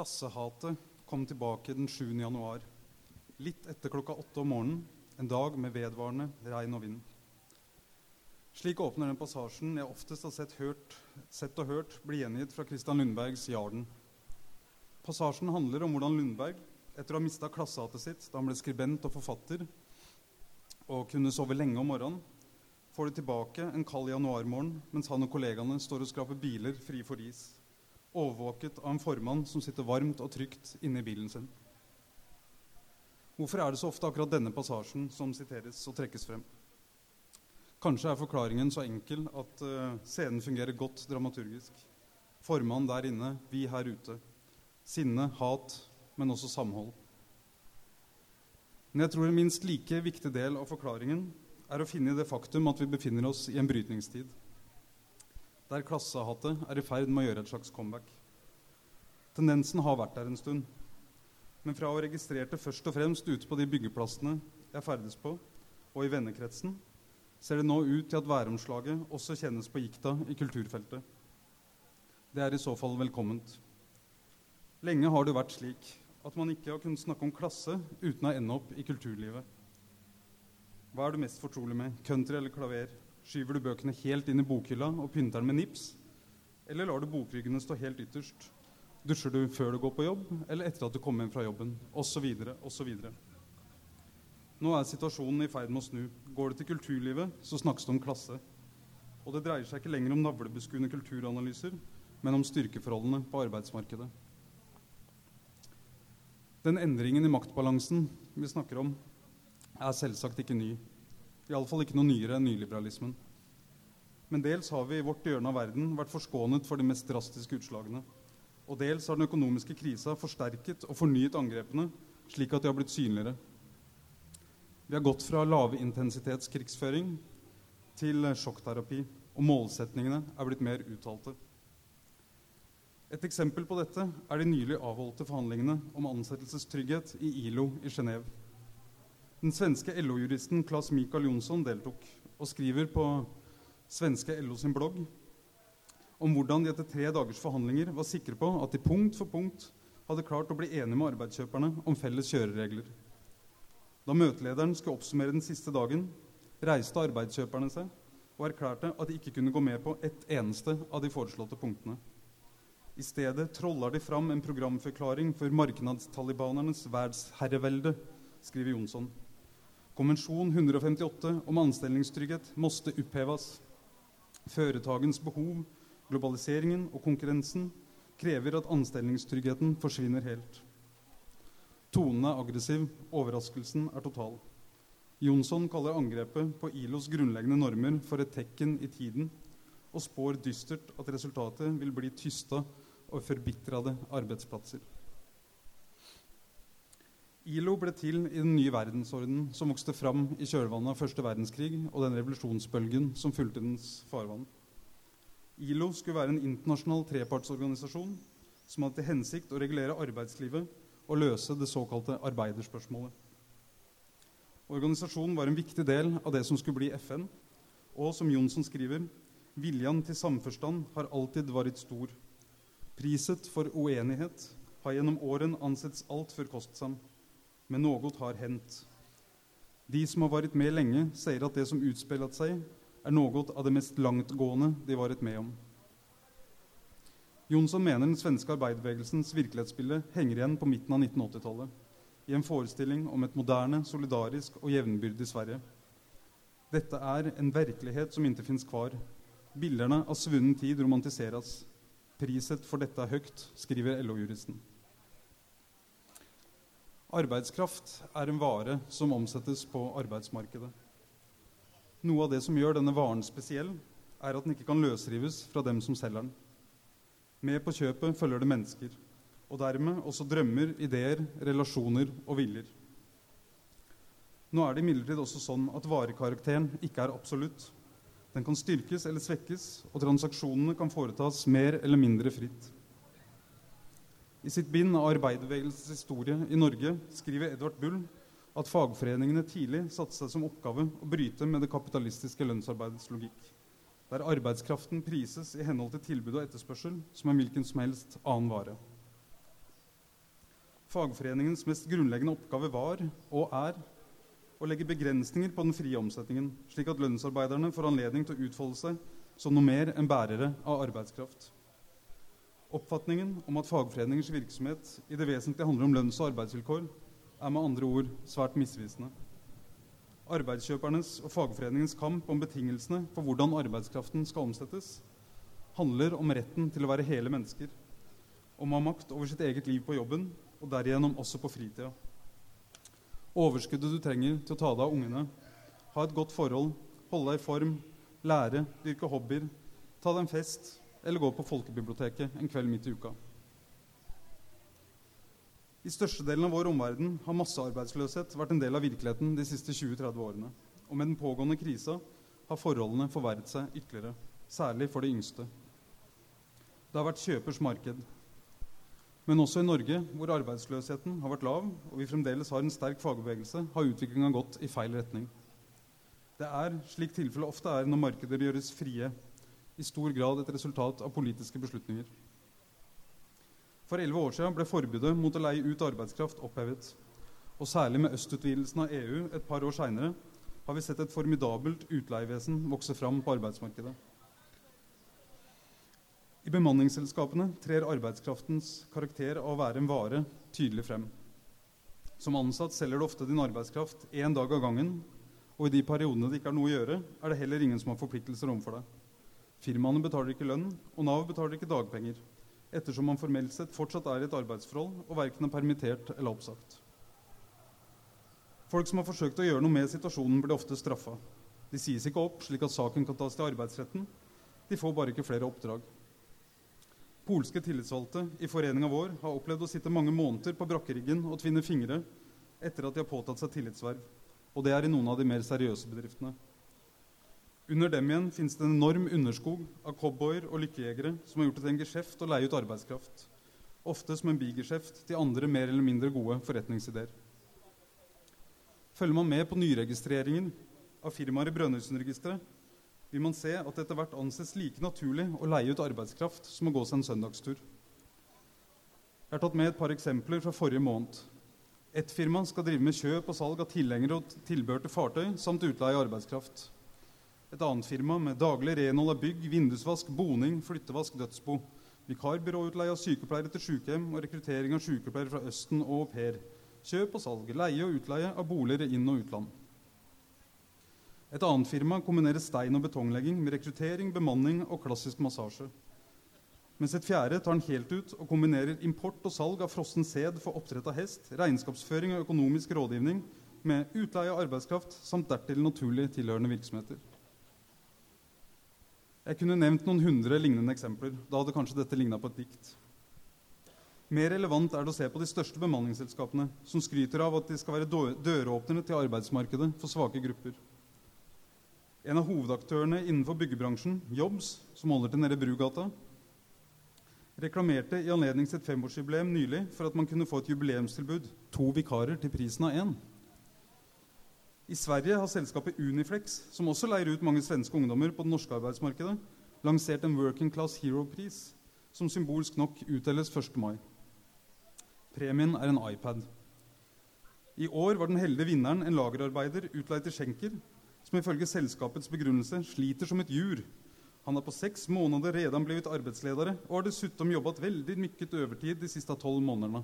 Klassehatet kom tilbake den 7. januar. Litt etter klokka åtte om morgenen, en dag med vedvarende regn og vind. Slik åpner den passasjen jeg oftest har sett, hørt, sett og hørt bli gjengitt fra Christian Lundbergs 'Jarden'. Passasjen handler om hvordan Lundberg, etter å ha mista klassehatet sitt da han ble skribent og forfatter, og kunne sove lenge om morgenen, får det tilbake en kald januarmorgen mens han og kollegaene står og skraper biler fri for is, overvåket av en formann som sitter varmt og trygt inne i bilen sin. Hvorfor er det så ofte akkurat denne passasjen som siteres og trekkes frem? Kanskje er forklaringen så enkel at uh, scenen fungerer godt dramaturgisk. Formann der inne, vi her ute. Sinne, hat, men også samhold. Men jeg tror en minst like viktig del av forklaringen er å finne i det faktum at vi befinner oss i en brytningstid. Der klassehatet er i ferd med å gjøre et slags comeback. Tendensen har vært der en stund. Men fra å ha registrert det først og fremst ute på de byggeplassene jeg ferdes på, og i vennekretsen, ser det nå ut til at væromslaget også kjennes på gikta i kulturfeltet. Det er i så fall velkomment. Lenge har det vært slik at man ikke har kunnet snakke om klasse uten å ende opp i kulturlivet. Hva er du mest fortrolig med, country eller klaver? Skyver du bøkene helt inn i bokhylla og pynter den med nips? Eller lar du bokryggene stå helt ytterst? Dusjer du før du går på jobb, eller etter at du kommer hjem fra jobben? Osv. osv. Nå er situasjonen i ferd med å snu. Går det til kulturlivet, så snakkes det om klasse. Og det dreier seg ikke lenger om navlebeskuende kulturanalyser, men om styrkeforholdene på arbeidsmarkedet. Den endringen i maktbalansen vi snakker om, er selvsagt ikke ny. Iallfall ikke noe nyere enn nyliberalismen. Men dels har vi i vårt hjørne av verden vært forskånet for de mest drastiske utslagene. Og dels har den økonomiske krisa forsterket og fornyet angrepene, slik at de har blitt synligere. Vi har gått fra lavintensitetskrigsføring til sjokkterapi, og målsetningene er blitt mer uttalte. Et eksempel på dette er de nylig avholdte forhandlingene om ansettelsestrygghet i ILO i Genéve. Den svenske LO-juristen Claes Michael Jonsson deltok og skriver på svenske LO sin blogg om hvordan de etter tre dagers forhandlinger var sikre på at de punkt for punkt hadde klart å bli enige med arbeidskjøperne om felles kjøreregler. Da møtelederen skulle oppsummere den siste dagen, reiste arbeidskjøperne seg og erklærte at de ikke kunne gå med på ett eneste av de foreslåtte punktene. I stedet troller de fram en programforklaring for marknadstalibanernes verdensherrevelde, skriver Jonsson. Konvensjon 158 om anstellingstrygghet måtte oppheves. Føretagens behov Globaliseringen og konkurrensen krever at anstellingstryggheten forsvinner helt. Tonen er aggressiv, overraskelsen er total. Jonsson kaller angrepet på ILOs grunnleggende normer for et tekken i tiden, og spår dystert at resultatet vil bli tysta og forbitrede arbeidsplasser. ILO ble til i den nye verdensorden som vokste fram i kjølvannet av første verdenskrig og den revolusjonsbølgen som fulgte dens farvann. ILO skulle være en internasjonal trepartsorganisasjon som hadde til hensikt å regulere arbeidslivet og løse det såkalte arbeiderspørsmålet. Organisasjonen var en viktig del av det som skulle bli FN, og som Jonsson skriver, viljen til samforstand har alltid vært stor. Priset for uenighet har gjennom åren ansetts altfor kostsam, men noe har hendt. De som har vært med lenge, sier at det som utspillet seg, er noe av det mest langtgående de vært med om. Jonsson mener den svenske arbeiderbevegelsens virkelighetsbilde henger igjen på midten av 1980-tallet, i en forestilling om et moderne, solidarisk og jevnbyrdig Sverige. Dette er en virkelighet som ikke fins kvar. Bildene av svunnen tid romantiseres. Priset for dette er høyt, skriver LO-juristen. Arbeidskraft er en vare som omsettes på arbeidsmarkedet. Noe av det som gjør denne varen spesiell, er at den ikke kan løsrives fra dem som selger den. Med på kjøpet følger det mennesker, og dermed også drømmer, ideer, relasjoner og viljer. Nå er det imidlertid også sånn at varekarakteren ikke er absolutt. Den kan styrkes eller svekkes, og transaksjonene kan foretas mer eller mindre fritt. I sitt bind av arbeiderbevegelsens historie i Norge skriver Edvard Bull at fagforeningene tidlig satte seg som oppgave å bryte med det kapitalistiske lønnsarbeidets logikk, der arbeidskraften prises i henhold til tilbud og etterspørsel som en hvilken som helst annen vare. Fagforeningens mest grunnleggende oppgave var, og er, å legge begrensninger på den frie omsetningen, slik at lønnsarbeiderne får anledning til å utfolde seg som noe mer enn bærere av arbeidskraft. Oppfatningen om at fagforeningers virksomhet i det vesentlige handler om lønns- og arbeidsvilkår, er med andre ord svært misvisende. Arbeidskjøpernes og fagforeningens kamp om betingelsene for hvordan arbeidskraften skal omsettes, handler om retten til å være hele mennesker, om å ha makt over sitt eget liv på jobben og derigjennom også på fritida. Overskuddet du trenger til å ta deg av ungene, ha et godt forhold, holde deg i form, lære, dyrke hobbyer, ta deg en fest eller gå på folkebiblioteket en kveld midt i uka. I størstedelen av vår omverden har massearbeidsløshet vært en del av virkeligheten de siste 20-30 årene. Og med den pågående krisa har forholdene forverret seg ytterligere, særlig for de yngste. Det har vært kjøpers marked. Men også i Norge, hvor arbeidsløsheten har vært lav, og vi fremdeles har en sterk fagbevegelse, har utviklinga gått i feil retning. Det er, slik tilfellet ofte er når markeder gjøres frie, i stor grad et resultat av politiske beslutninger. For elleve år siden ble forbudet mot å leie ut arbeidskraft opphevet. Og særlig med østutvidelsen av EU et par år seinere har vi sett et formidabelt utleievesen vokse fram på arbeidsmarkedet. I bemanningsselskapene trer arbeidskraftens karakter av å være en vare tydelig frem. Som ansatt selger du ofte din arbeidskraft én dag av gangen og i de periodene det ikke er noe å gjøre, er det heller ingen som har forpliktelser overfor deg. Firmaene betaler ikke lønn, og Nav betaler ikke dagpenger, ettersom man formelt sett fortsatt er i et arbeidsforhold og verken er permittert eller oppsagt. Folk som har forsøkt å gjøre noe med situasjonen, blir ofte straffa. De sies ikke opp, slik at saken kan tas til arbeidsretten. De får bare ikke flere oppdrag. Polske tillitsvalgte i foreninga vår har opplevd å sitte mange måneder på brakkeriggen og tvinne fingre etter at de har påtatt seg tillitsverv og det er i noen av de mer seriøse bedriftene. Under dem igjen finnes det en enorm underskog av cowboyer og lykkejegere som har gjort det til en geskjeft å leie ut arbeidskraft, ofte som en bigeskjeft til andre mer eller mindre gode forretningsideer. Følger man med på nyregistreringen av firmaer i Brønnøysundregisteret, vil man se at det etter hvert anses like naturlig å leie ut arbeidskraft som å gå seg en søndagstur. Jeg har tatt med et par eksempler fra forrige måned. Ett firma skal drive med kjøp og salg av tilhengere og tilbehør til fartøy samt utleie av arbeidskraft. Et annet firma med daglig renhold av bygg, vindusvask, boning, flyttevask, dødsbo. Vikarbyråutleie av sykepleiere til sykehjem og rekruttering av sykepleiere fra Østen og au pair. Kjøp og salg, leie og utleie av boliger inn- og utland. Et annet firma kombinerer stein- og betonglegging med rekruttering, bemanning og klassisk massasje mens et fjerde tar den helt ut og kombinerer import og salg av frossen sæd for oppdrett av hest, regnskapsføring og økonomisk rådgivning med utleie av arbeidskraft samt dertil naturlig tilhørende virksomheter. Jeg kunne nevnt noen hundre lignende eksempler. Da hadde kanskje dette ligna på et dikt. Mer relevant er det å se på de største bemanningsselskapene, som skryter av at de skal være døråpnere til arbeidsmarkedet for svake grupper. En av hovedaktørene innenfor byggebransjen, Jobs, som holder til nede i Brugata, reklamerte i anledning sitt femårsjubileum nylig for at man kunne få et jubileumstilbud to vikarer til prisen av én. I Sverige har selskapet Uniflex, som også leier ut mange svenske ungdommer på det norske arbeidsmarkedet, lansert en Working Class Hero-pris, som symbolsk nok utdeles 1. mai. Premien er en iPad. I år var den heldige vinneren en lagerarbeider utleid til skjenker, som ifølge selskapets begrunnelse sliter som et jur han har på seks måneder redan blitt arbeidsledere og har dessuten jobbet veldig mykket overtid de siste tolv månedene.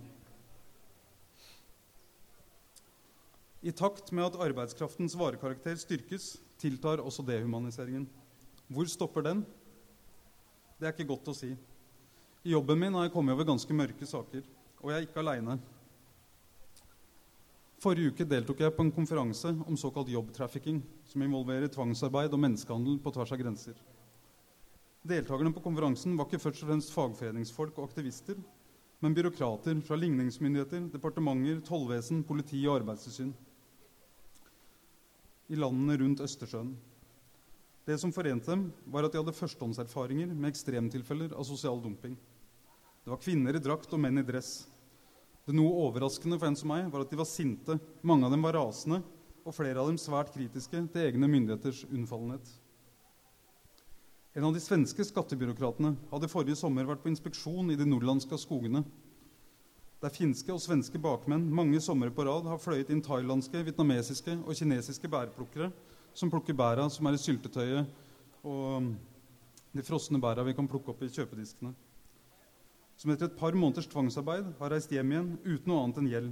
I takt med at arbeidskraftens varekarakter styrkes, tiltar også dehumaniseringen. Hvor stopper den? Det er ikke godt å si. I jobben min har jeg kommet over ganske mørke saker, og jeg er ikke aleine. Forrige uke deltok jeg på en konferanse om såkalt jobbtrafficking, som involverer tvangsarbeid og menneskehandel på tvers av grenser. Deltakerne på konferansen var ikke først og fremst fagforeningsfolk og aktivister, men byråkrater fra ligningsmyndigheter, departementer, tollvesen, politi og arbeidstilsyn i landene rundt Østersjøen. Det som forente dem, var at de hadde førstehåndserfaringer med ekstremtilfeller av sosial dumping. Det var kvinner i drakt og menn i dress. Det noe overraskende for en som meg var at de var sinte. Mange av dem var rasende, og flere av dem svært kritiske til egne myndigheters unnfallenhet. En av de svenske skattebyråkratene hadde forrige sommer vært på inspeksjon i de nordlandske skogene. Der finske og svenske bakmenn mange somre på rad har fløyet inn thailandske, vietnamesiske og kinesiske bærplukkere som plukker bæra som er i syltetøyet, og de frosne bæra vi kan plukke opp i kjøpediskene. Som etter et par måneders tvangsarbeid har reist hjem igjen uten noe annet enn gjeld.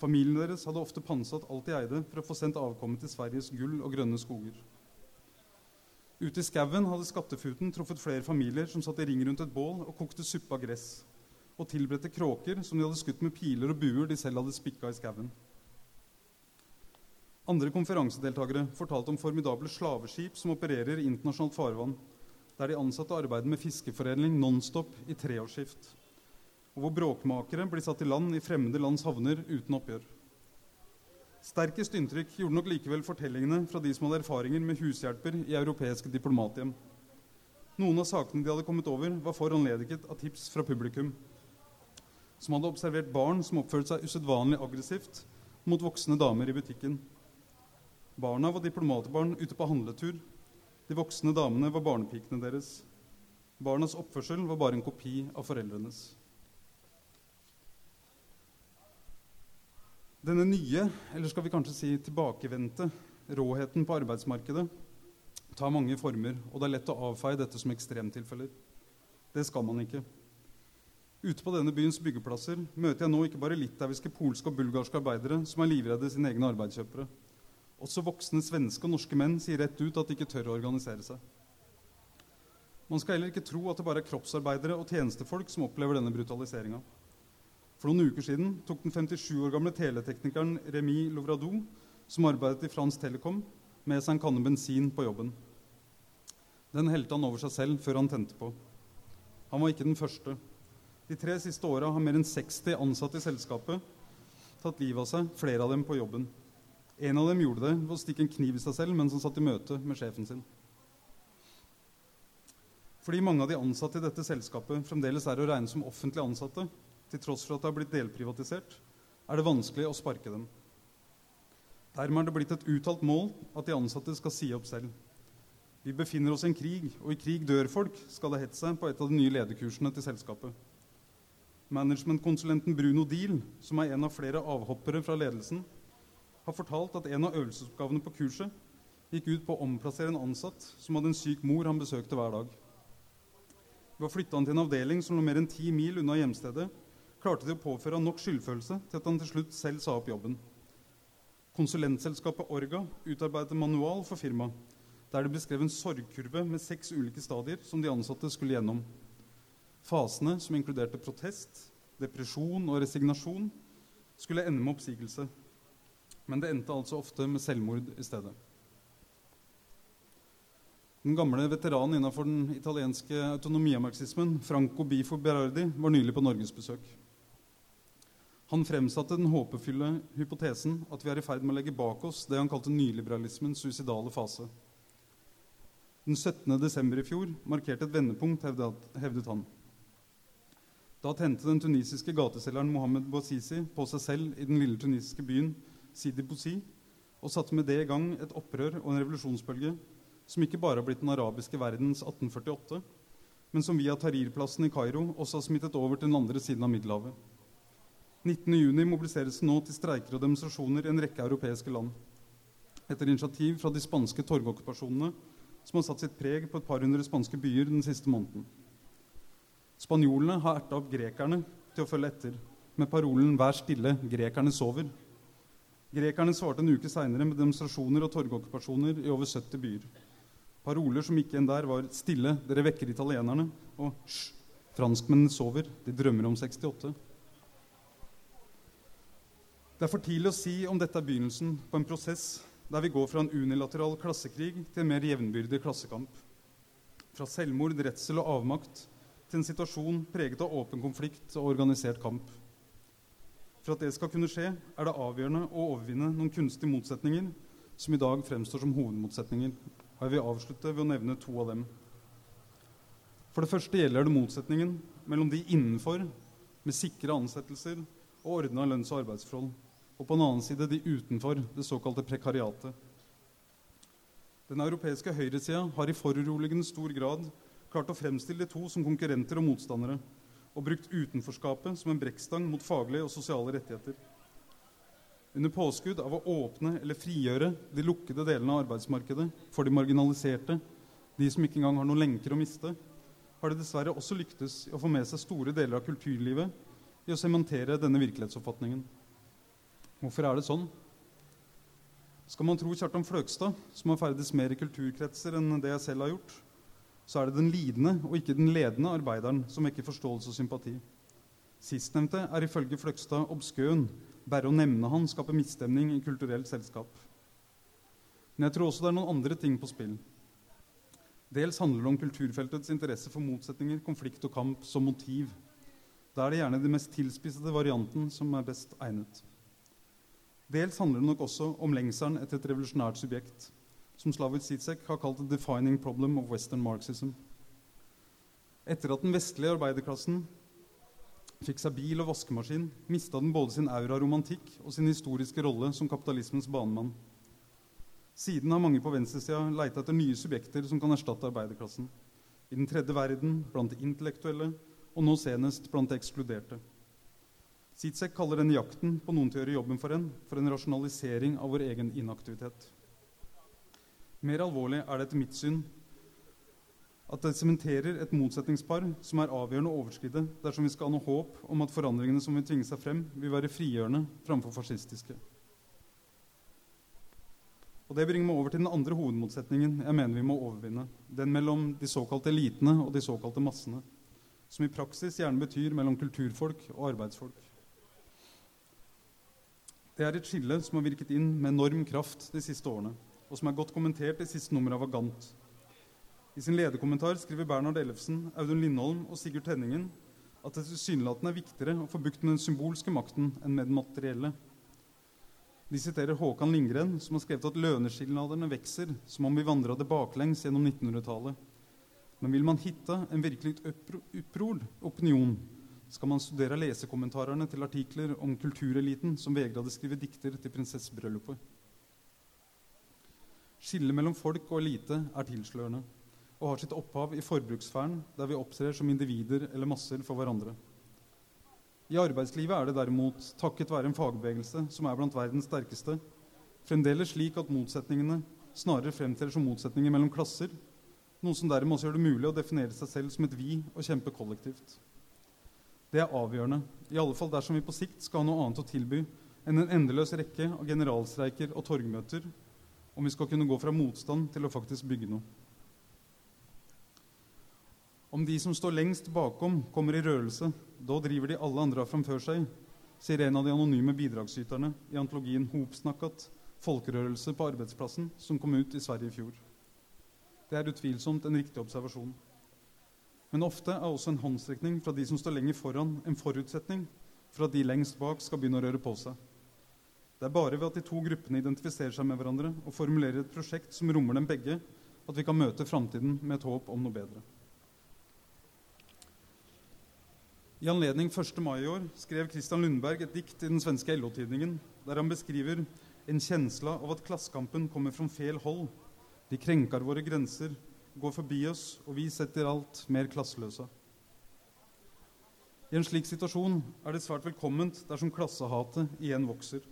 Familien deres hadde ofte pantsatt alt de eide for å få sendt avkommet til Sveriges gull og grønne skoger. Ute i skauen hadde skattefuten truffet flere familier som satt i ring rundt et bål og kokte suppe av gress og tilberedte kråker som de hadde skutt med piler og buer de selv hadde spikka i skauen. Andre konferansedeltakere fortalte om formidable slaveskip som opererer i internasjonalt farvann, der de ansatte arbeider med fiskeforedling nonstop i treårsskift, og hvor bråkmakere blir satt i land i fremmede lands havner uten oppgjør. Sterkest inntrykk gjorde nok likevel fortellingene fra de som hadde erfaringer med hushjelper i europeiske diplomathjem. Noen av sakene de hadde kommet over, var foranlediget av tips fra publikum, som hadde observert barn som oppførte seg usedvanlig aggressivt mot voksne damer i butikken. Barna var diplomatbarn ute på handletur. De voksne damene var barnepikene deres. Barnas oppførsel var bare en kopi av foreldrenes. Denne nye, eller skal vi kanskje si tilbakevendte, råheten på arbeidsmarkedet tar mange former, og det er lett å avfeie dette som ekstremtilfeller. Det skal man ikke. Ute på denne byens byggeplasser møter jeg nå ikke bare litauiske, polske og bulgarske arbeidere som er livredde sine egne arbeidskjøpere. Også voksne svenske og norske menn sier rett ut at de ikke tør å organisere seg. Man skal heller ikke tro at det bare er kroppsarbeidere og tjenestefolk som opplever denne brutaliseringa. For noen uker siden tok den 57 år gamle teleteknikeren Remi Lovradou, som arbeidet i Frans Telekom, med seg en kanne bensin på jobben. Den helte han over seg selv før han tente på. Han var ikke den første. De tre siste åra har mer enn 60 ansatte i selskapet tatt livet av seg, flere av dem på jobben. En av dem gjorde det ved å stikke en kniv i seg selv mens han satt i møte med sjefen sin. Fordi mange av de ansatte i dette selskapet fremdeles er å regne som offentlig ansatte, til tross for at det har blitt delprivatisert, er det vanskelig å sparke dem. Dermed er det blitt et uttalt mål at de ansatte skal si opp selv. Vi befinner oss i en krig, og i krig dør folk, skal det hete seg på et av de nye lederkursene til selskapet. Managementkonsulenten Bruno Deal, som er en av flere avhoppere fra ledelsen, har fortalt at en av øvelsesoppgavene på kurset gikk ut på å omplassere en ansatt som hadde en syk mor han besøkte hver dag. Ved å flytte han til en avdeling som lå mer enn ti mil unna hjemstedet, klarte de å påføre han nok skyldfølelse til at han til slutt selv sa opp jobben. Konsulentselskapet Orga utarbeidet en manual for firmaet, der det beskrev en sorgkurve med seks ulike stadier som de ansatte skulle gjennom. Fasene, som inkluderte protest, depresjon og resignasjon, skulle ende med oppsigelse men det endte altså ofte med selvmord i stedet. Den gamle veteranen innenfor den italienske autonomiamarxismen, Franco Bifo Berardi, var nylig på norgesbesøk. Han fremsatte den håpefulle hypotesen at vi er i ferd med å legge bak oss det han kalte nyliberalismens suicidale fase. Den 17. desember i fjor markerte et vendepunkt, hevdet han. Da tente den tunisiske gateselgeren Mohammed Bouazizi på seg selv i den lille tunisiske byen Sidi Bouzi og satte med det i gang et opprør og en revolusjonsbølge som ikke bare har blitt den arabiske verdens 1848, men som via Tahrir-plassen i Kairo også har smittet over til den andre siden av Middelhavet. 19.6 mobiliseres det nå til streiker og demonstrasjoner i en rekke europeiske land. Etter initiativ fra de spanske torgokkupasjonene, som har satt sitt preg på et par hundre spanske byer den siste måneden. Spanjolene har erta opp grekerne til å følge etter, med parolen 'Vær stille, grekerne sover'. Grekerne svarte en uke seinere med demonstrasjoner og torgokkupasjoner i over 70 byer. Paroler som gikk igjen der, var 'Stille, dere vekker italienerne', og 'Hysj, franskmennene sover, de drømmer om 68'. Det er for tidlig å si om dette er begynnelsen på en prosess der vi går fra en unilateral klassekrig til en mer jevnbyrdig klassekamp. Fra selvmord, redsel og avmakt til en situasjon preget av åpen konflikt og organisert kamp. For at det skal kunne skje, er det avgjørende å overvinne noen kunstige motsetninger som i dag fremstår som hovedmotsetninger. Og jeg vil avslutte ved å nevne to av dem. For det første gjelder det motsetningen mellom de innenfor, med sikre ansettelser og ordna lønns- og arbeidsforhold, og på den annen side de utenfor, det såkalte prekariatet. Den europeiske høyresida har i foruroligende stor grad klart å fremstille de to som konkurrenter og motstandere, og brukt utenforskapet som en brekkstang mot faglige og sosiale rettigheter. Under påskudd av å åpne eller frigjøre de lukkede delene av arbeidsmarkedet for de marginaliserte, de som ikke engang har noen lenker å miste, har det dessverre også lyktes i å få med seg store deler av kulturlivet i å sementere denne virkelighetsoppfatningen. Hvorfor er det sånn? Skal man tro Kjartan Fløgstad, som har ferdes mer i kulturkretser enn det jeg selv har gjort, så er det den lidende og ikke den ledende arbeideren som vekker forståelse og sympati. Sistnevnte er ifølge Fløgstad obskøn. Bare å nevne han skaper misstemning i kulturelt selskap. Men jeg tror også det er noen andre ting på spill. Dels handler det om kulturfeltets interesse for motsetninger, konflikt og kamp som motiv. Da er det gjerne den mest tilspissede varianten som er best egnet. Dels handler det nok også om lengselen etter et revolusjonært subjekt, som Slavoj Zizek har kalt 'the defining problem of western marxism'. Etter at den vestlige arbeiderklassen fikk seg bil og vaskemaskin, mista den både sin aura romantikk og sin historiske rolle som kapitalismens banemann. Siden har mange på venstresida leita etter nye subjekter som kan erstatte arbeiderklassen. I den tredje verden, blant de intellektuelle, og nå senest blant de ekskluderte. Sitzek kaller denne jakten på noen til å gjøre jobben for en, for en rasjonalisering av vår egen inaktivitet. Mer alvorlig er det etter mitt syn at det sementerer et motsetningspar som er avgjørende å overskride dersom vi skal ha noe håp om at forandringene som vil tvinge seg frem, vil være frigjørende framfor fascistiske. Og Det bringer meg over til den andre hovedmotsetningen jeg mener vi må overvinne. Den mellom de såkalte elitene og de såkalte massene. Som i praksis gjerne betyr mellom kulturfolk og arbeidsfolk. Det er et skille som har virket inn med enorm kraft de siste årene, og som er godt kommentert i siste nummer av Vagant, i sin lederkommentar skriver Bernhard Ellefsen, Audun Lindholm og Sigurd Tenningen at det tilsynelatende er viktigere å få bukt med den symbolske makten enn med den materielle. De siterer Håkan Lindgren, som har skrevet at løneskilnadene vokser som om vi vandra det baklengs gjennom 1900-tallet. Men vil man hitte en virkelig upprord opinion, skal man studere lesekommentarene til artikler om kultureliten som vegra å skrive dikter til prinsessebryllupet. Skillet mellom folk og elite er tilslørende og har sitt opphav i forbrukssfæren, der vi opptrer som individer eller masser for hverandre. I arbeidslivet er det derimot, takket være en fagbevegelse som er blant verdens sterkeste, fremdeles slik at motsetningene snarere fremtrer som motsetninger mellom klasser, noe som dermed også gjør det mulig å definere seg selv som et vi og kjempe kollektivt. Det er avgjørende, i alle fall dersom vi på sikt skal ha noe annet å tilby enn en endeløs rekke av generalstreiker og torgmøter, om vi skal kunne gå fra motstand til å faktisk bygge noe. Om de som står lengst bakom, kommer i rørelse, da driver de alle andre framfor seg, sier en av de anonyme bidragsyterne i antologien Hopsnakkat folkerørelse på arbeidsplassen, som kom ut i Sverige i fjor. Det er utvilsomt en riktig observasjon. Men ofte er også en håndsrekning fra de som står lenger foran, en forutsetning for at de lengst bak skal begynne å røre på seg. Det er bare ved at de to gruppene identifiserer seg med hverandre og formulerer et prosjekt som rommer dem begge, at vi kan møte framtiden med et håp om noe bedre. I anledning 1. mai i år skrev Christian Lundberg et dikt i den svenske LO-tidningen der han beskriver en kjensla av at klassekampen kommer fra fel hold. De krenker våre grenser, går forbi oss, og vi setter alt mer klasseløse. I en slik situasjon er det svært velkomment dersom klassehatet igjen vokser.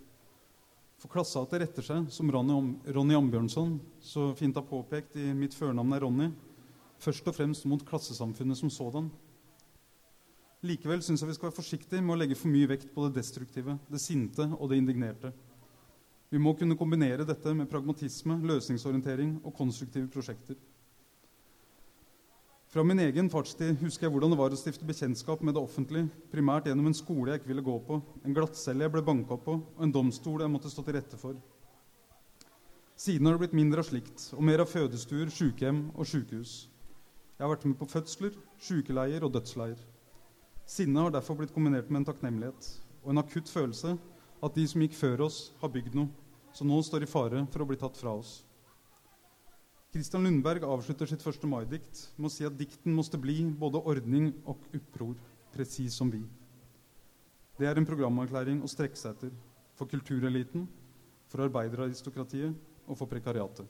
For klassehatet retter seg, som Ronny Ambjørnson så fint har påpekt i Mitt førnavn er Ronny, først og fremst mot klassesamfunnet som sådan. Likevel syns jeg vi skal være forsiktige med å legge for mye vekt på det destruktive, det sinte og det indignerte. Vi må kunne kombinere dette med pragmatisme, løsningsorientering og konstruktive prosjekter. Fra min egen fartstid husker jeg hvordan det var å stifte bekjentskap med det offentlige, primært gjennom en skole jeg ikke ville gå på, en glattcelle jeg ble banka på, og en domstol jeg måtte stå til rette for. Siden har det blitt mindre av slikt, og mer av fødestuer, sykehjem og sykehus. Jeg har vært med på fødsler, sykeleier og dødsleier. Sinnet har derfor blitt kombinert med en takknemlighet og en akutt følelse at de som gikk før oss, har bygd noe som nå står i fare for å bli tatt fra oss. Kristian Lundberg avslutter sitt 1. mai-dikt med å si at dikten måtte bli både ordning og oppror, presis som vi. Det er en programerklæring å strekke seg etter for kultureliten, for arbeideraristokratiet og for prekariatet.